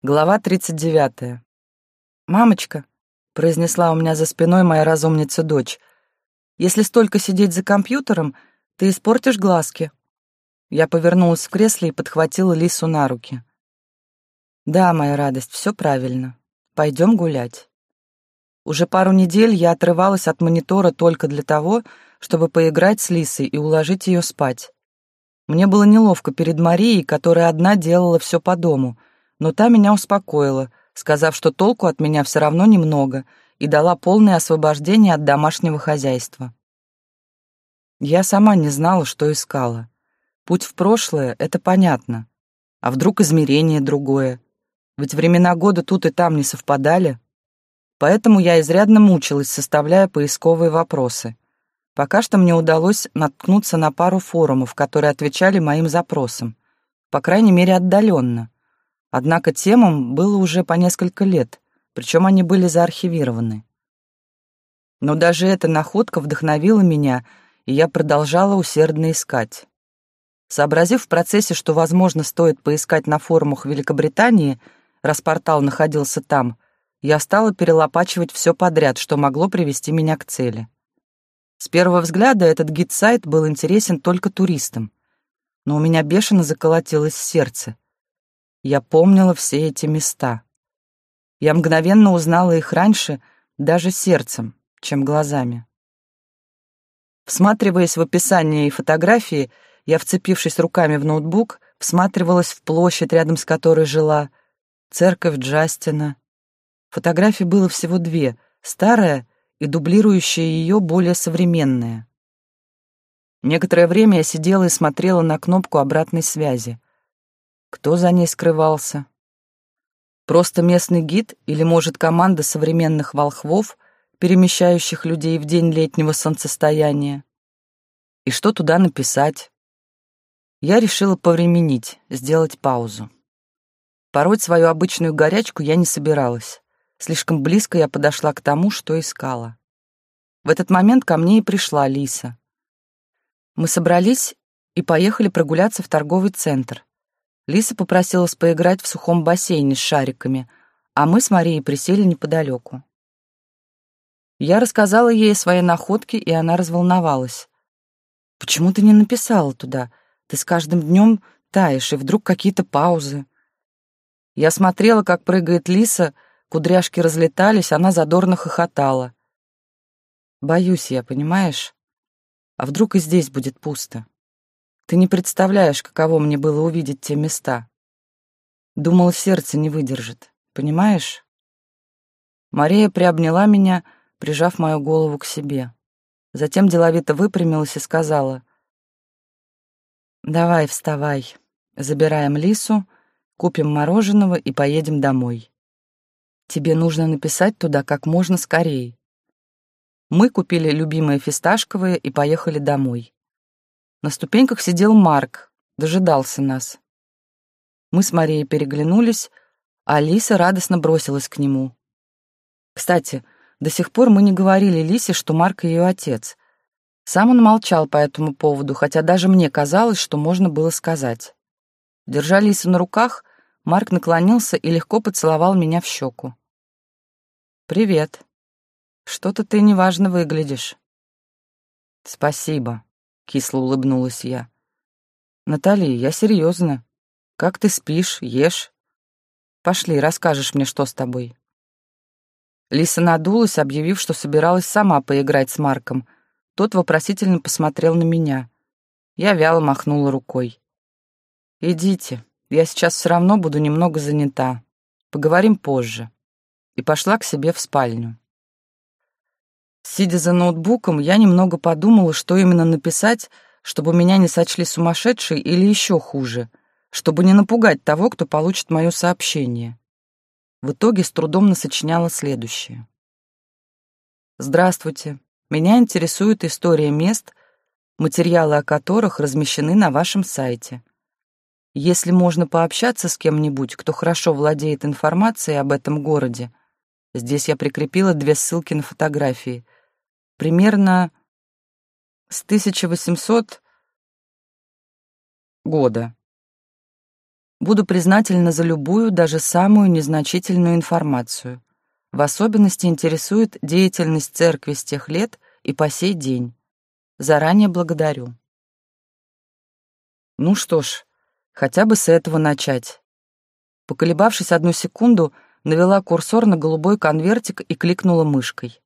Глава 39. «Мамочка», — произнесла у меня за спиной моя разумница дочь, «если столько сидеть за компьютером, ты испортишь глазки». Я повернулась в кресле и подхватила Лису на руки. «Да, моя радость, все правильно. Пойдем гулять». Уже пару недель я отрывалась от монитора только для того, чтобы поиграть с Лисой и уложить ее спать. Мне было неловко перед Марией, которая одна делала все по дому — но та меня успокоила, сказав, что толку от меня все равно немного, и дала полное освобождение от домашнего хозяйства. Я сама не знала, что искала. Путь в прошлое — это понятно. А вдруг измерение другое? Ведь времена года тут и там не совпадали. Поэтому я изрядно мучилась, составляя поисковые вопросы. Пока что мне удалось наткнуться на пару форумов, которые отвечали моим запросам. По крайней мере, отдаленно. Однако темам было уже по несколько лет, причем они были заархивированы. Но даже эта находка вдохновила меня, и я продолжала усердно искать. Сообразив в процессе, что, возможно, стоит поискать на форумах Великобритании, раз портал находился там, я стала перелопачивать все подряд, что могло привести меня к цели. С первого взгляда этот гид-сайт был интересен только туристам, но у меня бешено заколотилось сердце — я помнила все эти места. Я мгновенно узнала их раньше даже сердцем, чем глазами. Всматриваясь в описание и фотографии, я, вцепившись руками в ноутбук, всматривалась в площадь, рядом с которой жила, церковь Джастина. Фотографий было всего две, старая и дублирующая ее более современная. Некоторое время я сидела и смотрела на кнопку обратной связи. Кто за ней скрывался? Просто местный гид или, может, команда современных волхвов, перемещающих людей в день летнего солнцестояния? И что туда написать? Я решила повременить, сделать паузу. Пороть свою обычную горячку я не собиралась. Слишком близко я подошла к тому, что искала. В этот момент ко мне и пришла Лиса. Мы собрались и поехали прогуляться в торговый центр. Лиса попросилась поиграть в сухом бассейне с шариками, а мы с Марией присели неподалеку. Я рассказала ей о своей находке, и она разволновалась. «Почему ты не написала туда? Ты с каждым днем таешь, и вдруг какие-то паузы». Я смотрела, как прыгает лиса, кудряшки разлетались, она задорно хохотала. «Боюсь я, понимаешь? А вдруг и здесь будет пусто?» Ты не представляешь, каково мне было увидеть те места. Думал, сердце не выдержит, понимаешь? Мария приобняла меня, прижав мою голову к себе. Затем деловито выпрямилась и сказала, «Давай, вставай, забираем Лису, купим мороженого и поедем домой. Тебе нужно написать туда как можно скорее». Мы купили любимые фисташковые и поехали домой. На ступеньках сидел Марк, дожидался нас. Мы с Марией переглянулись, а Алиса радостно бросилась к нему. Кстати, до сих пор мы не говорили Лисе, что Марк ее отец. Сам он молчал по этому поводу, хотя даже мне казалось, что можно было сказать. Держа Лису на руках, Марк наклонился и легко поцеловал меня в щеку. «Привет. Что-то ты неважно выглядишь». «Спасибо», кисло улыбнулась я. Наталья, я серьезно. Как ты спишь, ешь? Пошли, расскажешь мне, что с тобой. Лиса надулась, объявив, что собиралась сама поиграть с Марком. Тот вопросительно посмотрел на меня. Я вяло махнула рукой. «Идите, я сейчас все равно буду немного занята. Поговорим позже». И пошла к себе в спальню. Сидя за ноутбуком, я немного подумала, что именно написать, чтобы меня не сочли сумасшедшей или еще хуже, чтобы не напугать того, кто получит мое сообщение. В итоге с трудом насочиняла следующее. «Здравствуйте. Меня интересует история мест, материалы о которых размещены на вашем сайте. Если можно пообщаться с кем-нибудь, кто хорошо владеет информацией об этом городе, здесь я прикрепила две ссылки на фотографии — примерно с 1800 года. Буду признательна за любую, даже самую незначительную информацию. В особенности интересует деятельность церкви с тех лет и по сей день. Заранее благодарю. Ну что ж, хотя бы с этого начать. Поколебавшись одну секунду, навела курсор на голубой конвертик и кликнула мышкой.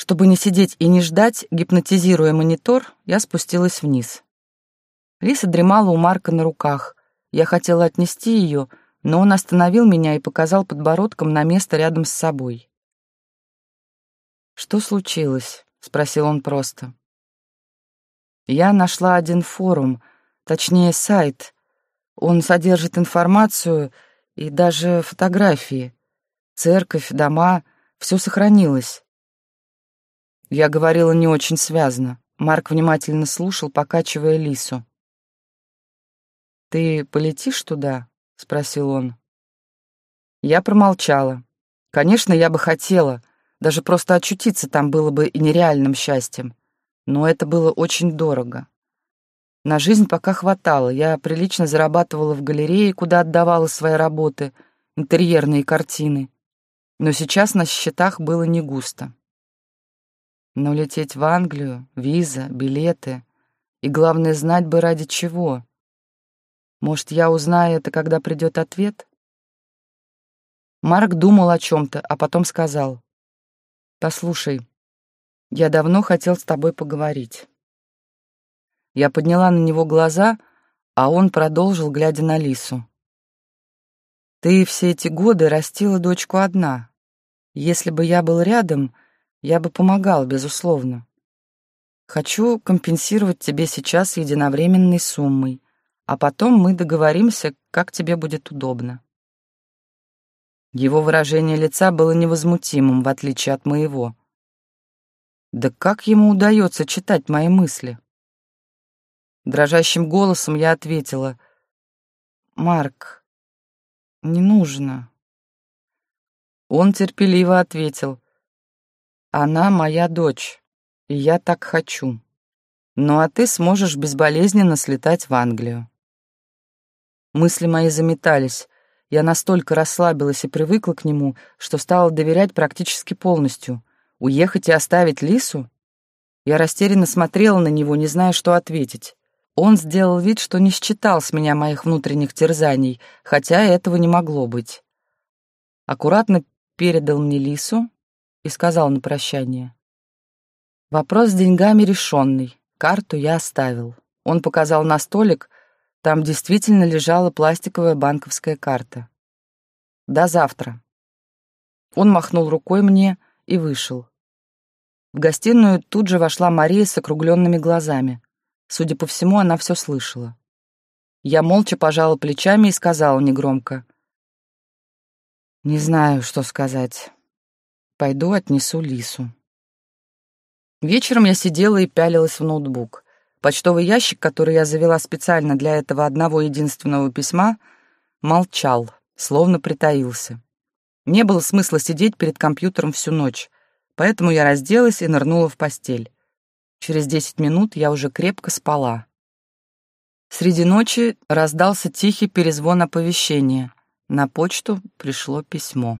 Чтобы не сидеть и не ждать, гипнотизируя монитор, я спустилась вниз. Лиса дремала у Марка на руках. Я хотела отнести ее, но он остановил меня и показал подбородком на место рядом с собой. «Что случилось?» — спросил он просто. «Я нашла один форум, точнее сайт. Он содержит информацию и даже фотографии. Церковь, дома — все сохранилось». Я говорила не очень связно. Марк внимательно слушал, покачивая лису. «Ты полетишь туда?» — спросил он. Я промолчала. Конечно, я бы хотела. Даже просто очутиться там было бы и нереальным счастьем. Но это было очень дорого. На жизнь пока хватало. Я прилично зарабатывала в галерее, куда отдавала свои работы, интерьерные картины. Но сейчас на счетах было не густо. Но лететь в Англию, виза, билеты. И главное, знать бы ради чего. Может, я узнаю это, когда придет ответ? Марк думал о чем-то, а потом сказал. «Послушай, я давно хотел с тобой поговорить». Я подняла на него глаза, а он продолжил, глядя на Лису. «Ты все эти годы растила дочку одна. Если бы я был рядом, я бы помогал, безусловно. Хочу компенсировать тебе сейчас единовременной суммой, а потом мы договоримся, как тебе будет удобно». Его выражение лица было невозмутимым, в отличие от моего. Да как ему удается читать мои мысли? Дрожащим голосом я ответила. «Марк, не нужно». Он терпеливо ответил. «Она моя дочь, и я так хочу. Ну а ты сможешь безболезненно слетать в Англию». Мысли мои заметались. Я настолько расслабилась и привыкла к нему, что стала доверять практически полностью. Уехать и оставить Лису? Я растерянно смотрела на него, не зная, что ответить. Он сделал вид, что не считал с меня моих внутренних терзаний, хотя этого не могло быть. Аккуратно передал мне Лису и сказал на прощание. Вопрос с деньгами решенный, карту я оставил. Он показал на столик, там действительно лежала пластиковая банковская карта. До завтра. Он махнул рукой мне и вышел. В гостиную тут же вошла Мария с округленными глазами. Судя по всему, она все слышала. Я молча пожала плечами и сказала негромко. «Не знаю, что сказать. Пойду отнесу Лису». Вечером я сидела и пялилась в ноутбук. Почтовый ящик, который я завела специально для этого одного единственного письма, молчал, словно притаился. Не было смысла сидеть перед компьютером всю ночь, поэтому я разделась и нырнула в постель. Через десять минут я уже крепко спала. Среди ночи раздался тихий перезвон оповещения. На почту пришло письмо.